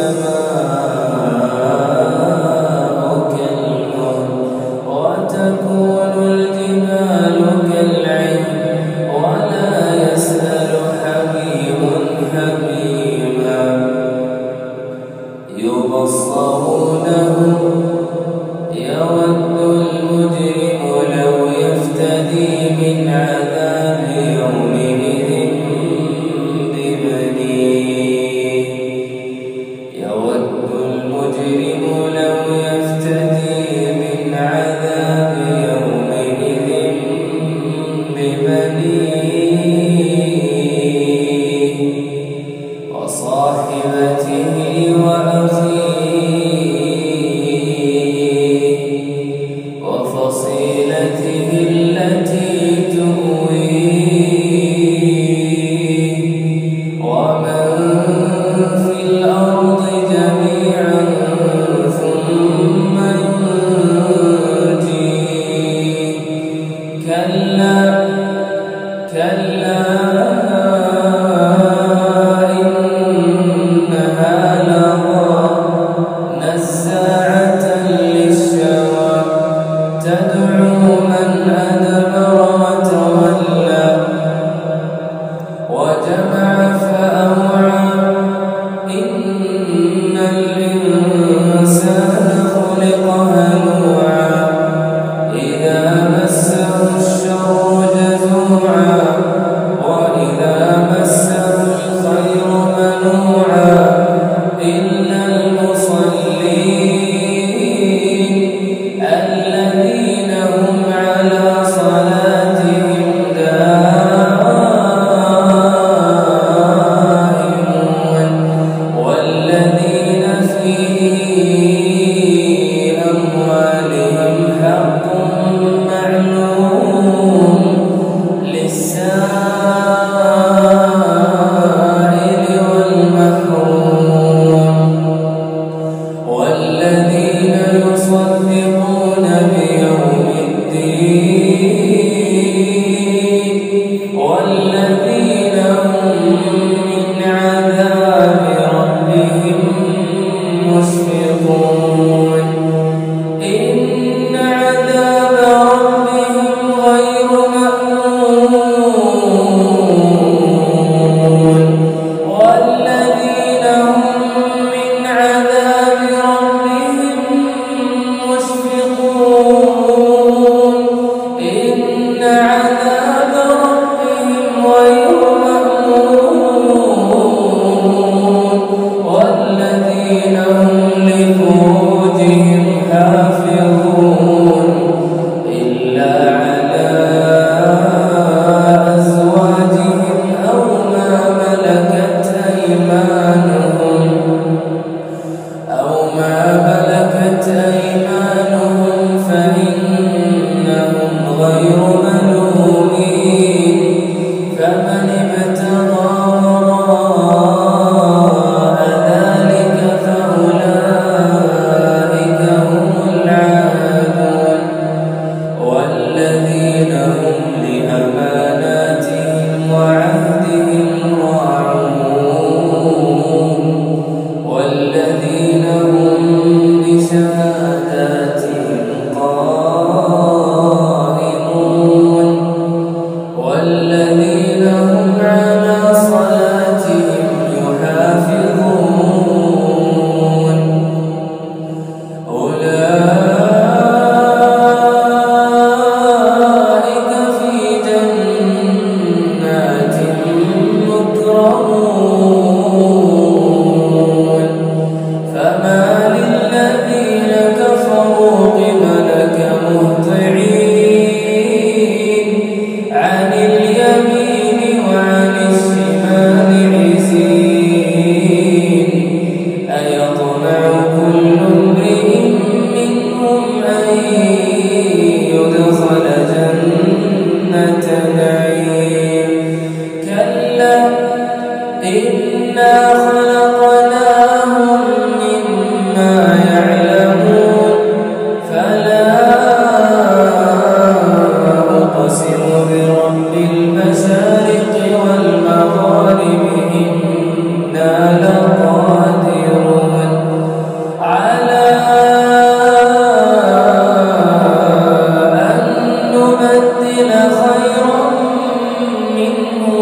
السماء والذين هم